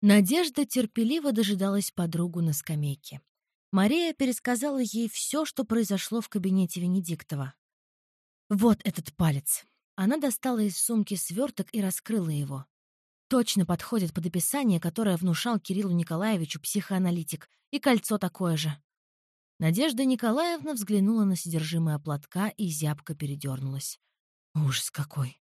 Надежда терпеливо дожидалась подругу на скамейке. Мария пересказала ей все, что произошло в кабинете Венедиктова. «Вот этот палец». Она достала из сумки сверток и раскрыла его. Точно подходит под описание, которое внушал Кириллу Николаевичу психоаналитик, и кольцо такое же. Надежда Николаевна взглянула на содержимое платка и зябко передернулась. Ужас какой!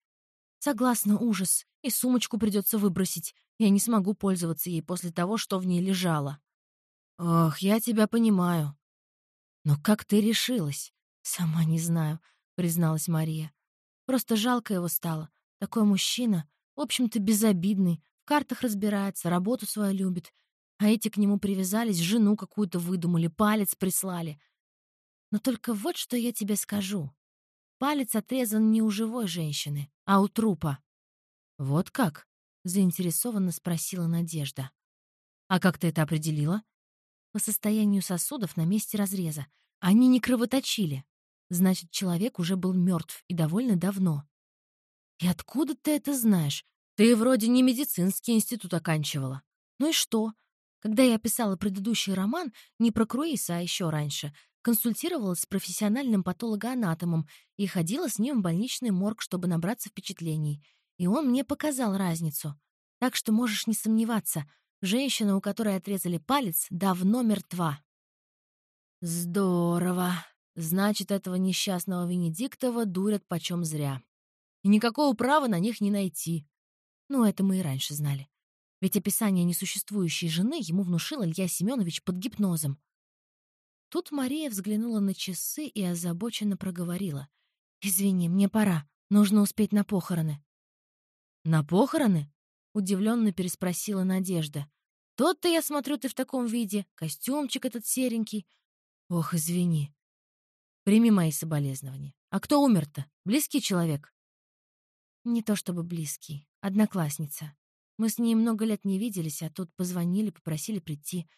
Согласна, ужас. И сумочку придется выбросить. Я не смогу пользоваться ей после того, что в ней лежало. Ох, я тебя понимаю. Но как ты решилась? Сама не знаю, призналась Мария. Просто жалко его стало. Такой мужчина, в общем-то, безобидный, в картах разбирается, работу свою любит. А эти к нему привязались, жену какую-то выдумали, палец прислали. Но только вот что я тебе скажу. Палец отрезан не у живой женщины, а у трупа. «Вот как?» — заинтересованно спросила Надежда. «А как ты это определила?» «По состоянию сосудов на месте разреза. Они не кровоточили. Значит, человек уже был мертв и довольно давно». «И откуда ты это знаешь? Ты вроде не медицинский институт оканчивала». «Ну и что? Когда я писала предыдущий роман, не про Круиса, а еще раньше, консультировалась с профессиональным патологоанатомом и ходила с ним в больничный морг, чтобы набраться впечатлений. И он мне показал разницу. Так что можешь не сомневаться, женщина, у которой отрезали палец, давно мертва. Здорово. Значит, этого несчастного Венедиктова дурят почем зря. И никакого права на них не найти. Ну, это мы и раньше знали. Ведь описание несуществующей жены ему внушил Илья Семенович под гипнозом. Тут Мария взглянула на часы и озабоченно проговорила. «Извини, мне пора. Нужно успеть на похороны». «На похороны?» — удивленно переспросила Надежда. «Тот-то, я смотрю, ты в таком виде. Костюмчик этот серенький. Ох, извини. Прими мои соболезнования. А кто умер-то? Близкий человек?» «Не то чтобы близкий. Одноклассница. Мы с ней много лет не виделись, а тут позвонили, попросили прийти.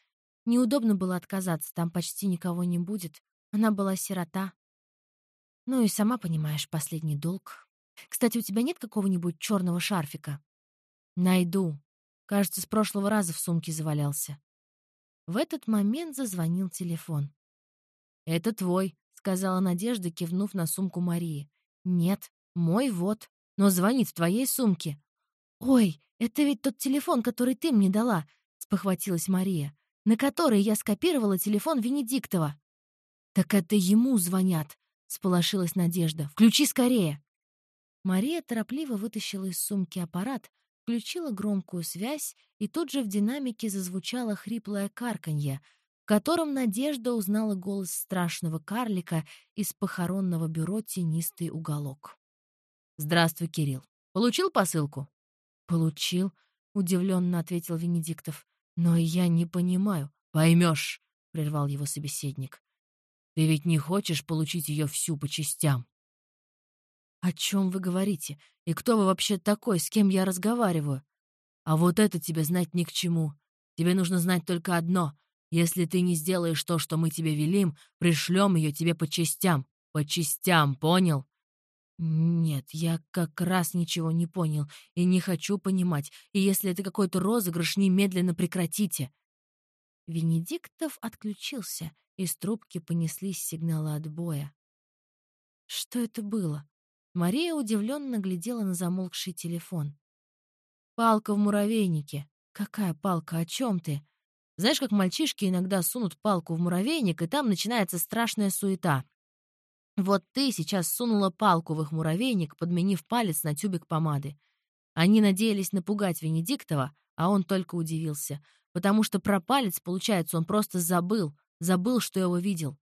Неудобно было отказаться, там почти никого не будет. Она была сирота. Ну и сама понимаешь, последний долг. Кстати, у тебя нет какого-нибудь черного шарфика? Найду. Кажется, с прошлого раза в сумке завалялся. В этот момент зазвонил телефон. «Это твой», — сказала Надежда, кивнув на сумку Марии. «Нет, мой вот, но звонит в твоей сумке». «Ой, это ведь тот телефон, который ты мне дала», — спохватилась Мария на который я скопировала телефон Венедиктова. «Так это ему звонят», — сполошилась Надежда. «Включи скорее». Мария торопливо вытащила из сумки аппарат, включила громкую связь, и тут же в динамике зазвучало хриплое карканье, в котором Надежда узнала голос страшного карлика из похоронного бюро «Тенистый уголок». «Здравствуй, Кирилл. Получил посылку?» «Получил», — удивленно ответил Венедиктов. «Но я не понимаю». «Поймешь», — прервал его собеседник. «Ты ведь не хочешь получить ее всю по частям?» «О чем вы говорите? И кто вы вообще такой, с кем я разговариваю?» «А вот это тебе знать ни к чему. Тебе нужно знать только одно. Если ты не сделаешь то, что мы тебе велим, пришлем ее тебе по частям. По частям, понял?» «Нет, я как раз ничего не понял и не хочу понимать, и если это какой-то розыгрыш, немедленно прекратите». Венедиктов отключился, из трубки понеслись сигналы отбоя. Что это было? Мария удивленно глядела на замолкший телефон. «Палка в муравейнике». «Какая палка? О чем ты?» «Знаешь, как мальчишки иногда сунут палку в муравейник, и там начинается страшная суета. Вот ты сейчас сунула палку в их муравейник, подменив палец на тюбик помады. Они надеялись напугать Венедиктова, а он только удивился, потому что про палец, получается, он просто забыл, забыл, что его видел.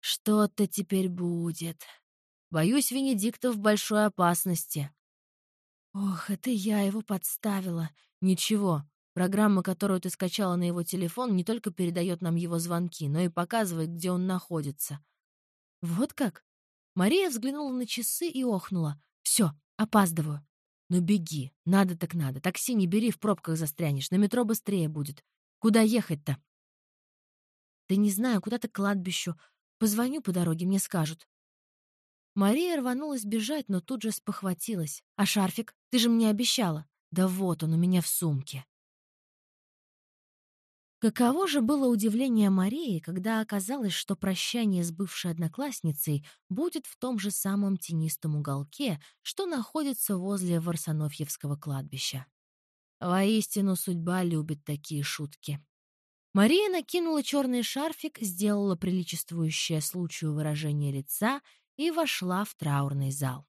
Что-то теперь будет. Боюсь, Венедиктов в большой опасности. Ох, это я его подставила. Ничего, программа, которую ты скачала на его телефон, не только передает нам его звонки, но и показывает, где он находится. «Вот как?» Мария взглянула на часы и охнула. «Все, опаздываю». «Ну беги, надо так надо. Такси не бери, в пробках застрянешь. На метро быстрее будет. Куда ехать-то?» «Да не знаю, куда-то к кладбищу. Позвоню по дороге, мне скажут». Мария рванулась бежать, но тут же спохватилась. «А шарфик? Ты же мне обещала». «Да вот он у меня в сумке». Каково же было удивление Марии, когда оказалось, что прощание с бывшей одноклассницей будет в том же самом тенистом уголке, что находится возле Варсонофьевского кладбища. Воистину, судьба любит такие шутки. Мария накинула черный шарфик, сделала приличествующее случаю выражение лица и вошла в траурный зал.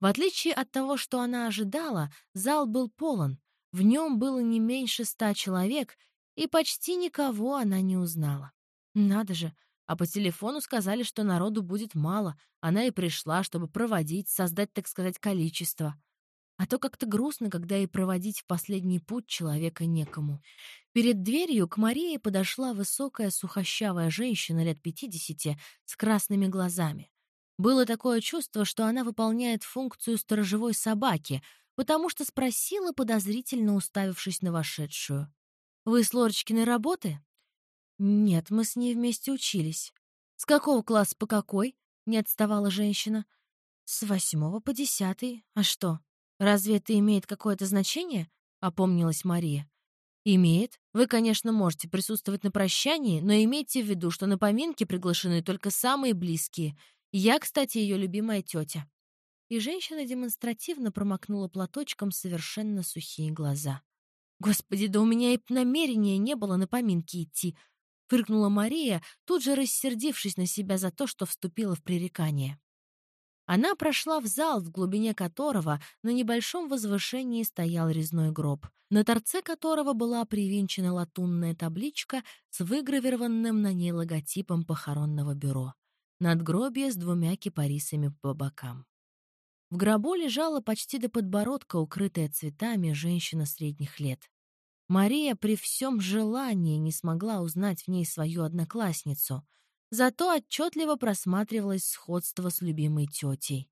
В отличие от того, что она ожидала, зал был полон. В нем было не меньше ста человек, и почти никого она не узнала. Надо же, а по телефону сказали, что народу будет мало. Она и пришла, чтобы проводить, создать, так сказать, количество. А то как-то грустно, когда и проводить в последний путь человека некому. Перед дверью к Марии подошла высокая сухощавая женщина лет пятидесяти с красными глазами. Было такое чувство, что она выполняет функцию сторожевой собаки, потому что спросила, подозрительно уставившись на вошедшую. Вы с Лорочкиной работы? Нет, мы с ней вместе учились. С какого класса по какой? Не отставала женщина. С восьмого по десятый. А что? Разве это имеет какое-то значение? Опомнилась Мария. «Имеет. Вы, конечно, можете присутствовать на прощании, но имейте в виду, что на поминки приглашены только самые близкие. Я, кстати, ее любимая тетя». И женщина демонстративно промокнула платочком совершенно сухие глаза. «Господи, да у меня и намерения не было на поминки идти», — фыркнула Мария, тут же рассердившись на себя за то, что вступила в пререкание. Она прошла в зал, в глубине которого на небольшом возвышении стоял резной гроб, на торце которого была привинчена латунная табличка с выгравированным на ней логотипом похоронного бюро. Надгробие с двумя кипарисами по бокам. В гробу лежала почти до подбородка, укрытая цветами, женщина средних лет. Мария при всем желании не смогла узнать в ней свою одноклассницу, зато отчетливо просматривалось сходство с любимой тетей.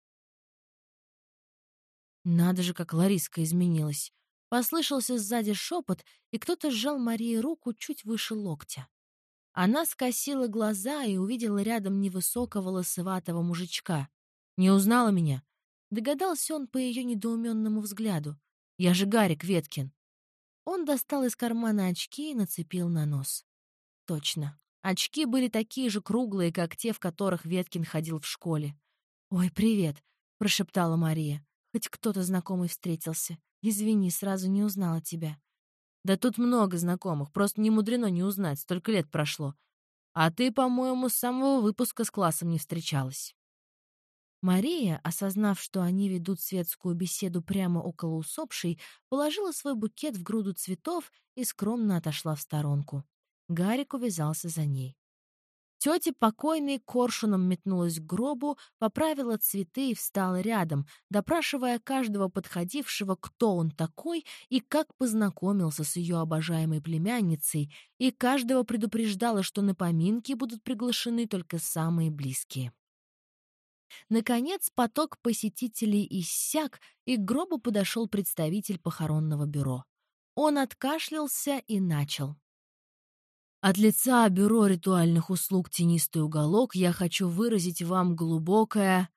Надо же, как Лариска изменилась. Послышался сзади шепот, и кто-то сжал Марии руку чуть выше локтя. Она скосила глаза и увидела рядом невысокого лысоватого мужичка. «Не узнала меня?» Догадался он по ее недоуменному взгляду. «Я же Гарик Веткин». Он достал из кармана очки и нацепил на нос. Точно. Очки были такие же круглые, как те, в которых Веткин ходил в школе. «Ой, привет», — прошептала Мария. «Хоть кто-то знакомый встретился. Извини, сразу не узнала тебя». «Да тут много знакомых, просто не мудрено не узнать, столько лет прошло. А ты, по-моему, с самого выпуска с классом не встречалась». Мария, осознав, что они ведут светскую беседу прямо около усопшей, положила свой букет в груду цветов и скромно отошла в сторонку. Гарик увязался за ней. Тетя покойной коршуном метнулась к гробу, поправила цветы и встала рядом, допрашивая каждого подходившего, кто он такой и как познакомился с ее обожаемой племянницей, и каждого предупреждала, что на поминки будут приглашены только самые близкие. Наконец поток посетителей иссяк, и к гробу подошел представитель похоронного бюро. Он откашлялся и начал. От лица Бюро ритуальных услуг «Тенистый уголок» я хочу выразить вам глубокое...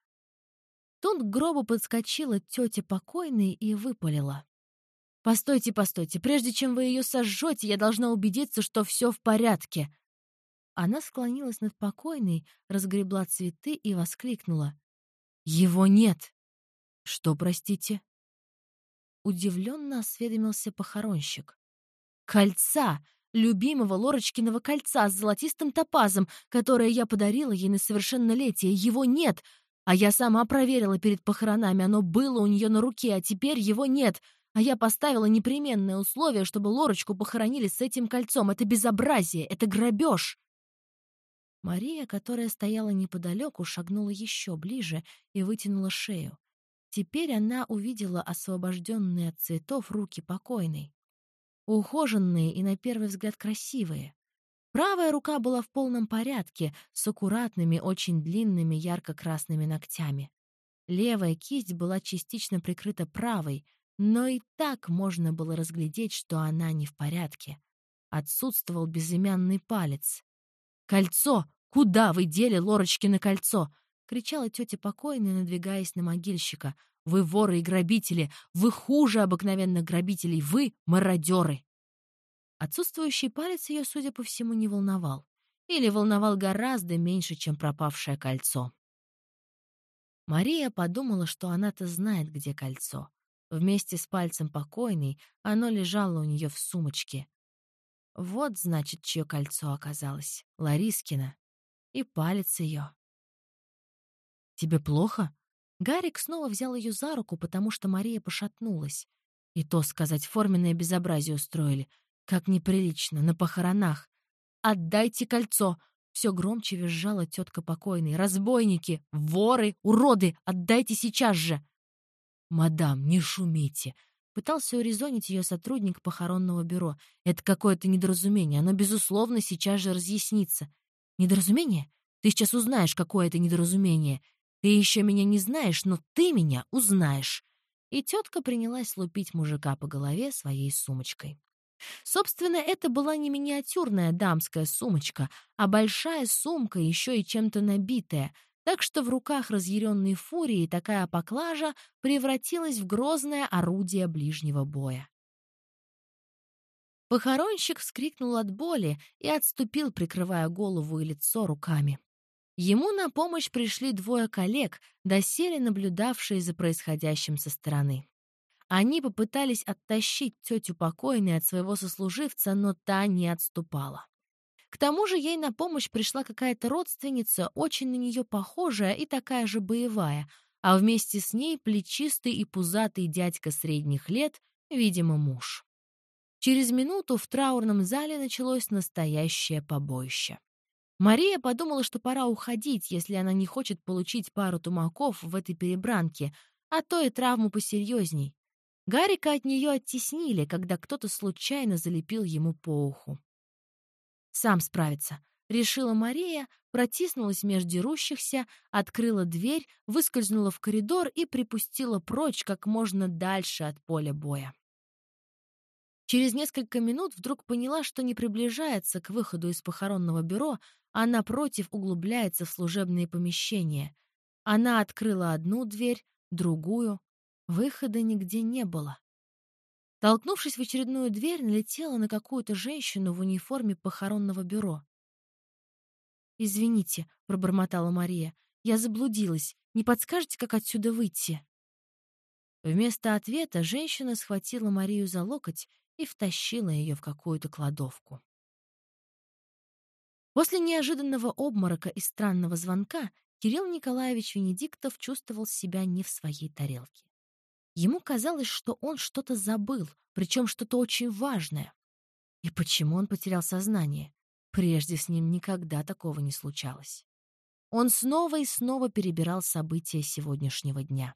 Тут к гробу подскочила тетя покойной и выпалила. «Постойте, постойте, прежде чем вы ее сожжете, я должна убедиться, что все в порядке. Она склонилась над покойной, разгребла цветы и воскликнула. «Его нет!» «Что, простите?» Удивленно осведомился похоронщик. «Кольца! Любимого Лорочкиного кольца с золотистым топазом, которое я подарила ей на совершеннолетие. Его нет! А я сама проверила перед похоронами, оно было у нее на руке, а теперь его нет!» А я поставила непременное условие, чтобы Лорочку похоронили с этим кольцом. Это безобразие, это грабеж. Мария, которая стояла неподалеку, шагнула еще ближе и вытянула шею. Теперь она увидела освобожденные от цветов руки покойной. Ухоженные и, на первый взгляд, красивые. Правая рука была в полном порядке, с аккуратными, очень длинными ярко-красными ногтями. Левая кисть была частично прикрыта правой, но и так можно было разглядеть, что она не в порядке. Отсутствовал безымянный палец. «Кольцо! Куда вы дели Лорочкино кольцо?» — кричала тетя покойная, надвигаясь на могильщика. «Вы воры и грабители! Вы хуже обыкновенных грабителей! Вы мародеры!» Отсутствующий палец ее, судя по всему, не волновал. Или волновал гораздо меньше, чем пропавшее кольцо. Мария подумала, что она-то знает, где кольцо. Вместе с пальцем покойной оно лежало у нее в сумочке. Вот, значит, чье кольцо оказалось. Ларискина. И палец ее. «Тебе плохо?» Гарик снова взял ее за руку, потому что Мария пошатнулась. И то сказать, форменное безобразие устроили. Как неприлично, на похоронах. «Отдайте кольцо!» Все громче визжала тетка покойной. «Разбойники! Воры! Уроды! Отдайте сейчас же!» «Мадам, не шумите!» Пытался урезонить ее сотрудник похоронного бюро. «Это какое-то недоразумение. Оно, безусловно, сейчас же разъяснится». «Недоразумение? Ты сейчас узнаешь, какое это недоразумение. Ты еще меня не знаешь, но ты меня узнаешь». И тетка принялась лупить мужика по голове своей сумочкой. Собственно, это была не миниатюрная дамская сумочка, а большая сумка, еще и чем-то набитая, так что в руках разъяренной фурии такая поклажа превратилась в грозное орудие ближнего боя. Похоронщик вскрикнул от боли и отступил, прикрывая голову и лицо руками. Ему на помощь пришли двое коллег, доселе наблюдавшие за происходящим со стороны. Они попытались оттащить тетю покойной от своего сослуживца, но та не отступала. К тому же ей на помощь пришла какая-то родственница, очень на нее похожая и такая же боевая, а вместе с ней плечистый и пузатый дядька средних лет, видимо, муж. Через минуту в траурном зале началось настоящее побоище. Мария подумала, что пора уходить, если она не хочет получить пару тумаков в этой перебранке, а то и травму посерьезней. Гарика от нее оттеснили, когда кто-то случайно залепил ему по уху. «Сам справится», — решила Мария, протиснулась между дерущихся, открыла дверь, выскользнула в коридор и припустила прочь как можно дальше от поля боя. Через несколько минут вдруг поняла, что не приближается к выходу из похоронного бюро, а напротив углубляется в служебные помещения. Она открыла одну дверь, другую, Выхода нигде не было. Толкнувшись в очередную дверь, налетела на какую-то женщину в униформе похоронного бюро. «Извините», — пробормотала Мария, — «я заблудилась. Не подскажете, как отсюда выйти?» Вместо ответа женщина схватила Марию за локоть и втащила ее в какую-то кладовку. После неожиданного обморока и странного звонка Кирилл Николаевич Венедиктов чувствовал себя не в своей тарелке. Ему казалось, что он что-то забыл, причем что-то очень важное. И почему он потерял сознание? Прежде с ним никогда такого не случалось. Он снова и снова перебирал события сегодняшнего дня.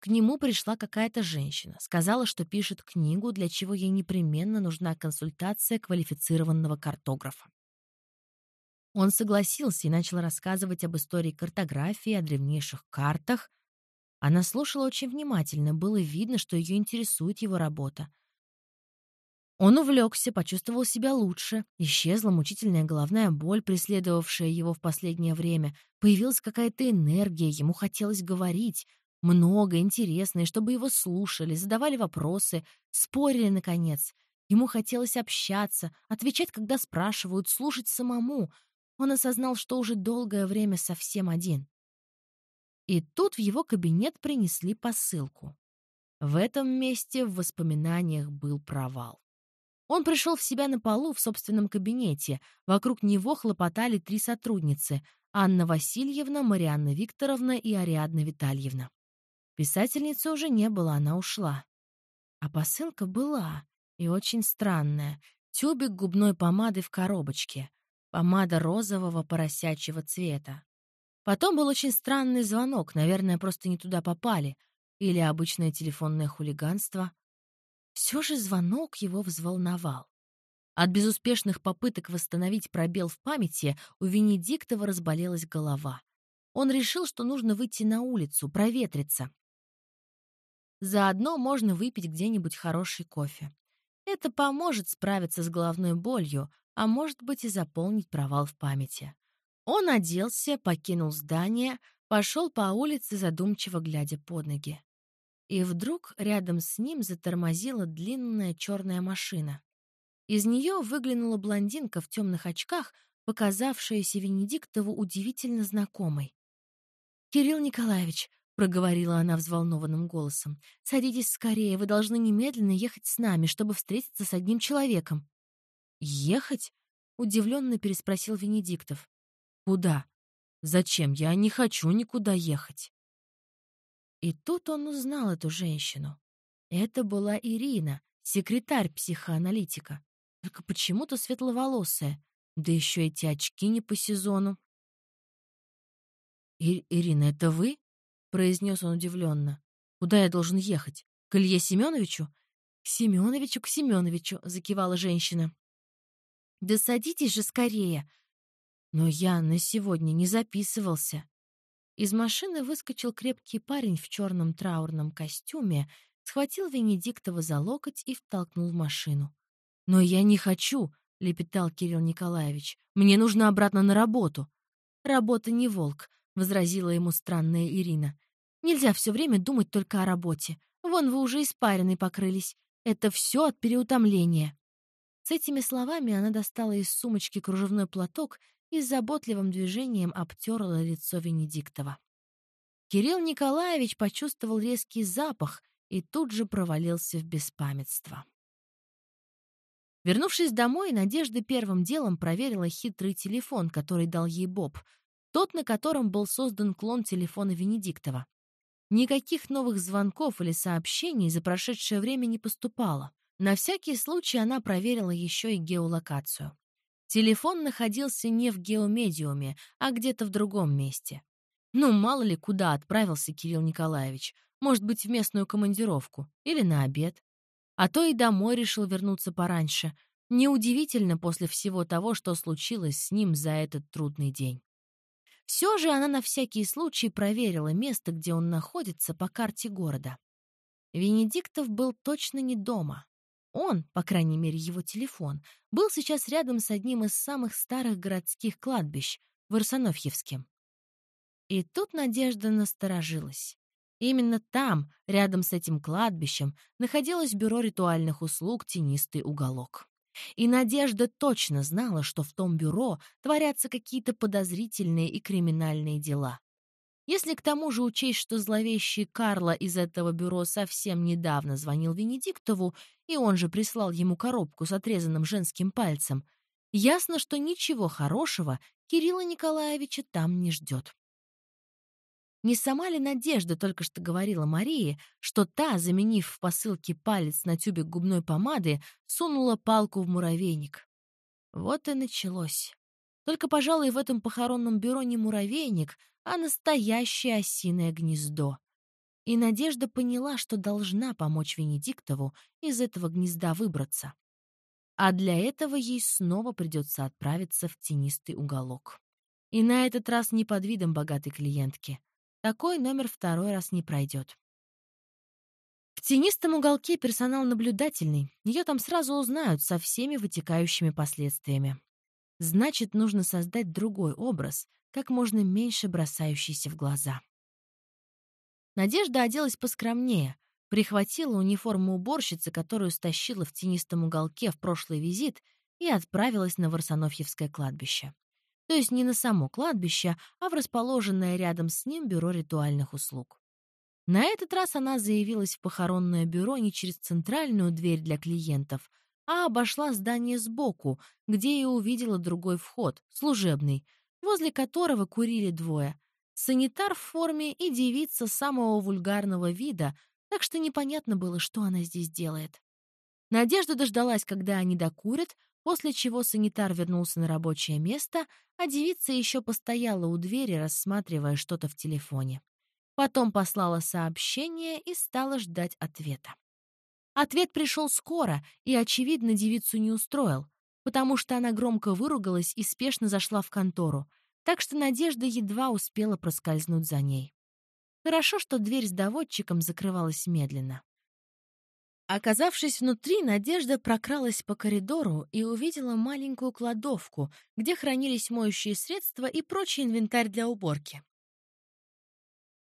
К нему пришла какая-то женщина, сказала, что пишет книгу, для чего ей непременно нужна консультация квалифицированного картографа. Он согласился и начал рассказывать об истории картографии, о древнейших картах, она слушала очень внимательно, было видно, что ее интересует его работа. Он увлекся, почувствовал себя лучше, исчезла мучительная головная боль, преследовавшая его в последнее время, появилась какая-то энергия, ему хотелось говорить, много, интересное, чтобы его слушали, задавали вопросы, спорили, наконец. Ему хотелось общаться, отвечать, когда спрашивают, слушать самому. Он осознал, что уже долгое время совсем один. И тут в его кабинет принесли посылку. В этом месте в воспоминаниях был провал. Он пришел в себя на полу в собственном кабинете. Вокруг него хлопотали три сотрудницы — Анна Васильевна, Марианна Викторовна и Ариадна Витальевна. Писательницы уже не было, она ушла. А посылка была, и очень странная. Тюбик губной помады в коробочке. Помада розового поросячьего цвета. Потом был очень странный звонок, наверное, просто не туда попали. Или обычное телефонное хулиганство. Все же звонок его взволновал. От безуспешных попыток восстановить пробел в памяти у Венедиктова разболелась голова. Он решил, что нужно выйти на улицу, проветриться. Заодно можно выпить где-нибудь хороший кофе. Это поможет справиться с головной болью, а может быть и заполнить провал в памяти. Он оделся, покинул здание, пошел по улице, задумчиво глядя под ноги. И вдруг рядом с ним затормозила длинная черная машина. Из нее выглянула блондинка в темных очках, показавшаяся Венедиктову удивительно знакомой. «Кирилл Николаевич», — проговорила она взволнованным голосом, — «садитесь скорее, вы должны немедленно ехать с нами, чтобы встретиться с одним человеком». «Ехать?» — удивленно переспросил Венедиктов. «Куда? Зачем? Я не хочу никуда ехать». И тут он узнал эту женщину. Это была Ирина, секретарь психоаналитика. Только почему-то светловолосая. Да еще эти очки не по сезону. «И «Ирина, это вы?» — произнес он удивленно. «Куда я должен ехать? К Илье Семеновичу?» «К Семеновичу, к Семеновичу», — закивала женщина. «Да садитесь же скорее!» «Но я на сегодня не записывался». Из машины выскочил крепкий парень в черном траурном костюме, схватил Венедиктова за локоть и втолкнул в машину. «Но я не хочу», — лепетал Кирилл Николаевич. «Мне нужно обратно на работу». «Работа не волк», — возразила ему странная Ирина. «Нельзя все время думать только о работе. Вон вы уже испарены покрылись. Это все от переутомления». С этими словами она достала из сумочки кружевной платок и заботливым движением обтерла лицо Венедиктова. Кирилл Николаевич почувствовал резкий запах и тут же провалился в беспамятство. Вернувшись домой, Надежда первым делом проверила хитрый телефон, который дал ей Боб, тот, на котором был создан клон телефона Венедиктова. Никаких новых звонков или сообщений за прошедшее время не поступало. На всякий случай она проверила еще и геолокацию. Телефон находился не в геомедиуме, а где-то в другом месте. Ну, мало ли, куда отправился Кирилл Николаевич. Может быть, в местную командировку или на обед. А то и домой решил вернуться пораньше. Неудивительно после всего того, что случилось с ним за этот трудный день. Все же она на всякий случай проверила место, где он находится, по карте города. Венедиктов был точно не дома. Он, по крайней мере его телефон, был сейчас рядом с одним из самых старых городских кладбищ, в Арсенофьевске. И тут Надежда насторожилась. Именно там, рядом с этим кладбищем, находилось бюро ритуальных услуг «Тенистый уголок». И Надежда точно знала, что в том бюро творятся какие-то подозрительные и криминальные дела. Если к тому же учесть, что зловещий Карла из этого бюро совсем недавно звонил Венедиктову, и он же прислал ему коробку с отрезанным женским пальцем, ясно, что ничего хорошего Кирилла Николаевича там не ждет. Не сама ли Надежда только что говорила Марии, что та, заменив в посылке палец на тюбик губной помады, сунула палку в муравейник? Вот и началось. Только, пожалуй, в этом похоронном бюро не муравейник, а настоящее осиное гнездо. И Надежда поняла, что должна помочь Венедиктову из этого гнезда выбраться. А для этого ей снова придется отправиться в тенистый уголок. И на этот раз не под видом богатой клиентки. Такой номер второй раз не пройдет. В тенистом уголке персонал наблюдательный, ее там сразу узнают со всеми вытекающими последствиями. Значит, нужно создать другой образ, как можно меньше бросающийся в глаза. Надежда оделась поскромнее, прихватила униформу уборщицы, которую стащила в тенистом уголке в прошлый визит, и отправилась на Варсонофьевское кладбище. То есть не на само кладбище, а в расположенное рядом с ним бюро ритуальных услуг. На этот раз она заявилась в похоронное бюро не через центральную дверь для клиентов, а обошла здание сбоку, где и увидела другой вход, служебный, возле которого курили двое. Санитар в форме и девица самого вульгарного вида, так что непонятно было, что она здесь делает. Надежда дождалась, когда они докурят, после чего санитар вернулся на рабочее место, а девица еще постояла у двери, рассматривая что-то в телефоне. Потом послала сообщение и стала ждать ответа. Ответ пришел скоро и, очевидно, девицу не устроил потому что она громко выругалась и спешно зашла в контору, так что Надежда едва успела проскользнуть за ней. Хорошо, что дверь с доводчиком закрывалась медленно. Оказавшись внутри, Надежда прокралась по коридору и увидела маленькую кладовку, где хранились моющие средства и прочий инвентарь для уборки.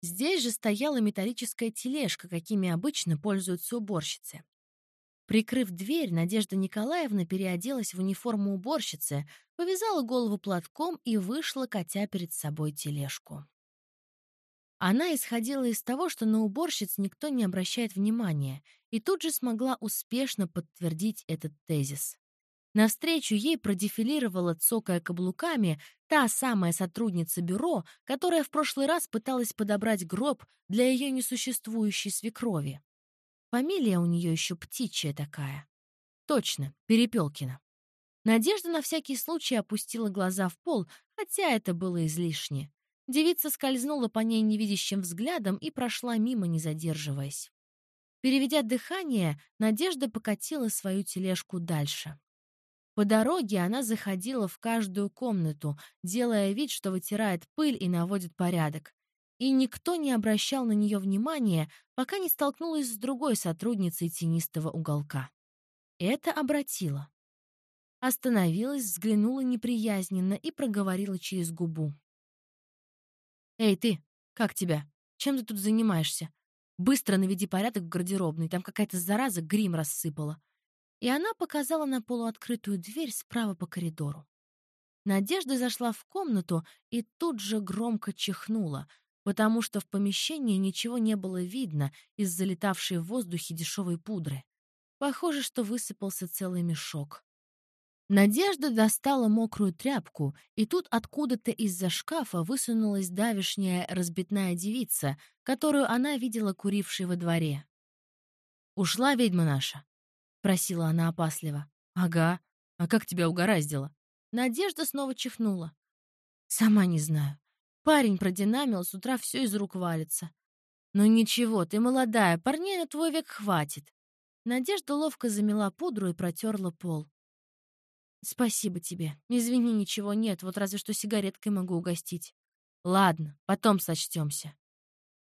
Здесь же стояла металлическая тележка, какими обычно пользуются уборщицы. Прикрыв дверь, Надежда Николаевна переоделась в униформу уборщицы, повязала голову платком и вышла, катя перед собой тележку. Она исходила из того, что на уборщиц никто не обращает внимания, и тут же смогла успешно подтвердить этот тезис. Навстречу ей продефилировала, цокая каблуками, та самая сотрудница бюро, которая в прошлый раз пыталась подобрать гроб для ее несуществующей свекрови. Фамилия у нее еще птичья такая. Точно, Перепелкина. Надежда на всякий случай опустила глаза в пол, хотя это было излишне. Девица скользнула по ней невидящим взглядом и прошла мимо, не задерживаясь. Переведя дыхание, Надежда покатила свою тележку дальше. По дороге она заходила в каждую комнату, делая вид, что вытирает пыль и наводит порядок. И никто не обращал на нее внимания, пока не столкнулась с другой сотрудницей тенистого уголка. Это обратило. Остановилась, взглянула неприязненно и проговорила через губу. «Эй, ты, как тебя? Чем ты тут занимаешься? Быстро наведи порядок в гардеробной, там какая-то зараза грим рассыпала и она показала на полуоткрытую дверь справа по коридору. Надежда зашла в комнату и тут же громко чихнула, потому что в помещении ничего не было видно из залетавшей в воздухе дешевой пудры. Похоже, что высыпался целый мешок. Надежда достала мокрую тряпку, и тут откуда-то из-за шкафа высунулась давишняя разбитная девица, которую она видела курившей во дворе. «Ушла ведьма наша?» — просила она опасливо. «Ага. А как тебя угораздило?» Надежда снова чихнула. «Сама не знаю. Парень продинамил, с утра все из рук валится. Ну ничего, ты молодая, парней на твой век хватит». Надежда ловко замела пудру и протерла пол. «Спасибо тебе. Извини, ничего нет, вот разве что сигареткой могу угостить». «Ладно, потом сочтемся».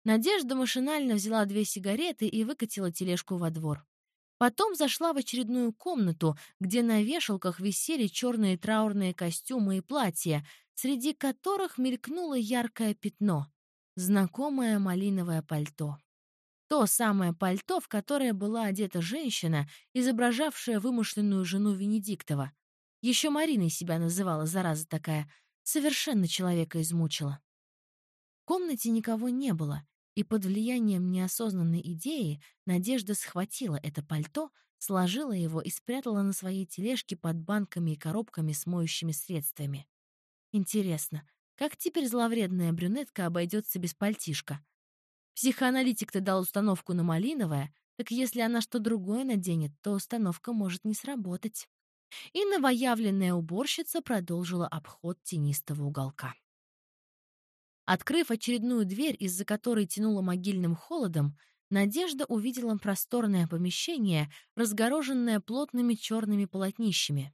Надежда машинально взяла две сигареты и выкатила тележку во двор. Потом зашла в очередную комнату, где на вешалках висели черные траурные костюмы и платья, среди которых мелькнуло яркое пятно — знакомое малиновое пальто. То самое пальто, в которое была одета женщина, изображавшая вымышленную жену Венедиктова. Еще Мариной себя называла, зараза такая. Совершенно человека измучила. В комнате никого не было, и под влиянием неосознанной идеи Надежда схватила это пальто, сложила его и спрятала на своей тележке под банками и коробками с моющими средствами. Интересно, как теперь зловредная брюнетка обойдется без пальтишка? Психоаналитик-то дал установку на малиновое, так если она что другое наденет, то установка может не сработать. И новоявленная уборщица продолжила обход тенистого уголка. Открыв очередную дверь, из-за которой тянуло могильным холодом, Надежда увидела просторное помещение, разгороженное плотными черными полотнищами.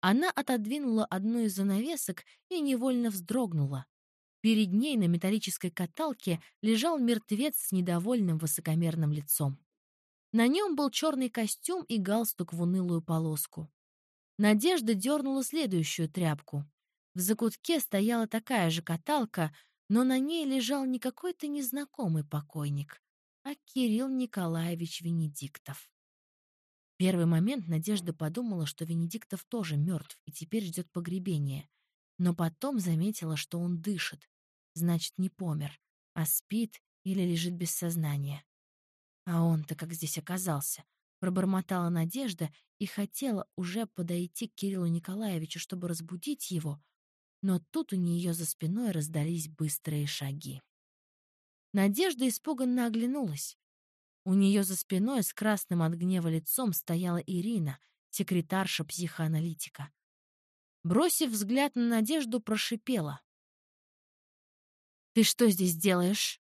Она отодвинула одну из занавесок и невольно вздрогнула. Перед ней на металлической каталке лежал мертвец с недовольным высокомерным лицом. На нем был черный костюм и галстук в унылую полоску. Надежда дернула следующую тряпку. В закутке стояла такая же каталка, но на ней лежал не какой-то незнакомый покойник, а Кирилл Николаевич Венедиктов. Первый момент Надежда подумала, что Венедиктов тоже мертв и теперь ждет погребения, но потом заметила, что он дышит, значит, не помер, а спит или лежит без сознания. А он-то как здесь оказался? Пробормотала Надежда и хотела уже подойти к Кириллу Николаевичу, чтобы разбудить его, но тут у нее за спиной раздались быстрые шаги. Надежда испуганно оглянулась. У нее за спиной с красным от гнева лицом стояла Ирина, секретарша психоаналитика. Бросив взгляд на Надежду, прошипела. «Ты что здесь делаешь?»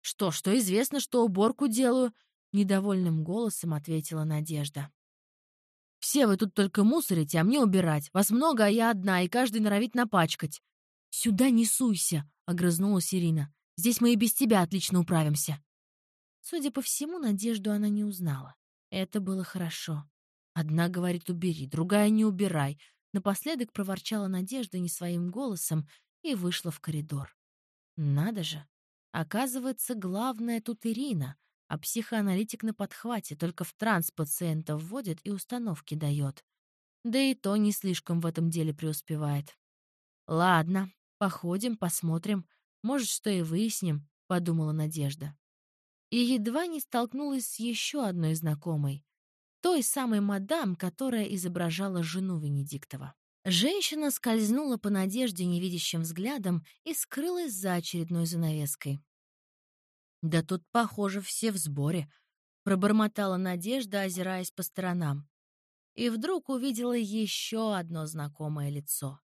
«Что, что известно, что уборку делаю?» — недовольным голосом ответила Надежда. Все вы тут только мусорите, а мне убирать. Вас много, а я одна, и каждый норовит напачкать. Сюда не суйся, огрызнулась Ирина. Здесь мы и без тебя отлично управимся. Судя по всему, Надежду она не узнала. Это было хорошо. Одна говорит «убери», другая «не убирай». Напоследок проворчала Надежда не своим голосом и вышла в коридор. Надо же. Оказывается, главное тут Ирина, а психоаналитик на подхвате, только в транс пациента вводит и установки дает. Да и то не слишком в этом деле преуспевает. «Ладно, походим, посмотрим. Может, что и выясним», — подумала Надежда. И едва не столкнулась с еще одной знакомой, той самой мадам, которая изображала жену Венедиктова. Женщина скользнула по Надежде невидящим взглядом и скрылась за очередной занавеской. «Да тут, похоже, все в сборе», — пробормотала Надежда, озираясь по сторонам. И вдруг увидела еще одно знакомое лицо.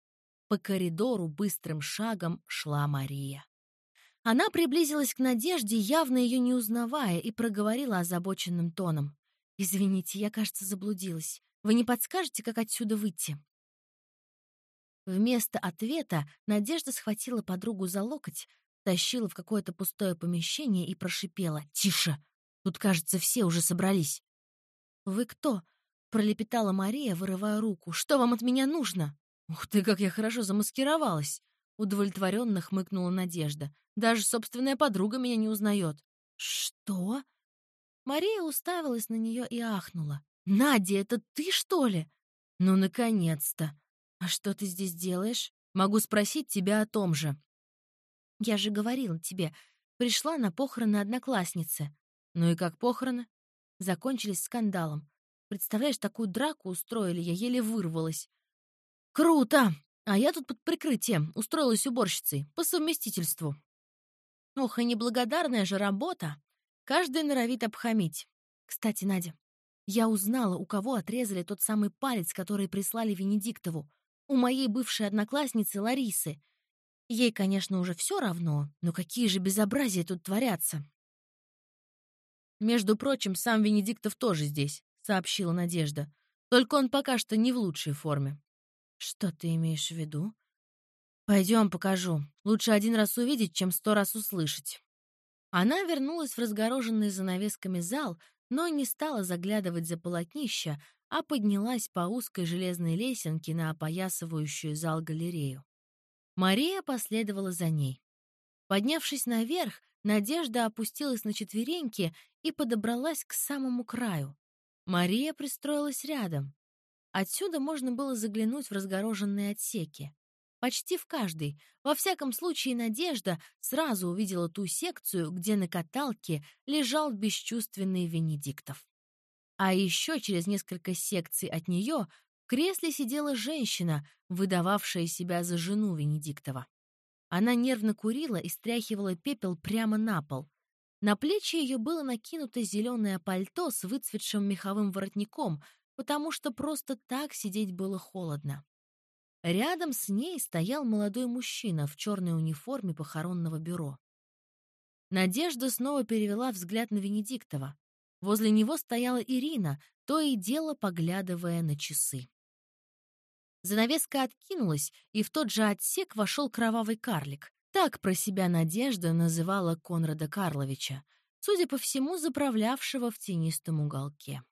По коридору быстрым шагом шла Мария. Она приблизилась к Надежде, явно ее не узнавая, и проговорила озабоченным тоном. «Извините, я, кажется, заблудилась. Вы не подскажете, как отсюда выйти?» Вместо ответа Надежда схватила подругу за локоть, тащила в какое-то пустое помещение и прошипела. «Тише! Тут, кажется, все уже собрались». «Вы кто?» — пролепетала Мария, вырывая руку. «Что вам от меня нужно?» «Ух ты, как я хорошо замаскировалась!» — удовлетворенно хмыкнула Надежда. «Даже собственная подруга меня не узнает». «Что?» Мария уставилась на нее и ахнула. «Надя, это ты, что ли?» «Ну, наконец-то!» «А что ты здесь делаешь? Могу спросить тебя о том же». «Я же говорила тебе, пришла на похороны одноклассницы». «Ну и как похороны?» Закончились скандалом. Представляешь, такую драку устроили, я еле вырвалась. «Круто! А я тут под прикрытием, устроилась уборщицей, по совместительству». Ох, и неблагодарная же работа. Каждый норовит обхамить. Кстати, Надя, я узнала, у кого отрезали тот самый палец, который прислали Венедиктову у моей бывшей одноклассницы Ларисы. Ей, конечно, уже все равно, но какие же безобразия тут творятся. «Между прочим, сам Венедиктов тоже здесь», — сообщила Надежда. «Только он пока что не в лучшей форме». «Что ты имеешь в виду?» «Пойдем, покажу. Лучше один раз увидеть, чем сто раз услышать». Она вернулась в разгороженный занавесками зал, но не стала заглядывать за полотнища, а поднялась по узкой железной лесенке на опоясывающую зал галерею. Мария последовала за ней. Поднявшись наверх, Надежда опустилась на четвереньки и подобралась к самому краю. Мария пристроилась рядом. Отсюда можно было заглянуть в разгороженные отсеки. Почти в каждой. Во всяком случае, Надежда сразу увидела ту секцию, где на каталке лежал бесчувственный Венедиктов. А еще через несколько секций от нее в кресле сидела женщина, выдававшая себя за жену Венедиктова. Она нервно курила и стряхивала пепел прямо на пол. На плечи ее было накинуто зеленое пальто с выцветшим меховым воротником, потому что просто так сидеть было холодно. Рядом с ней стоял молодой мужчина в черной униформе похоронного бюро. Надежда снова перевела взгляд на Венедиктова. Возле него стояла Ирина, то и дело поглядывая на часы. Занавеска откинулась, и в тот же отсек вошел кровавый карлик. Так про себя Надежда называла Конрада Карловича, судя по всему, заправлявшего в тенистом уголке.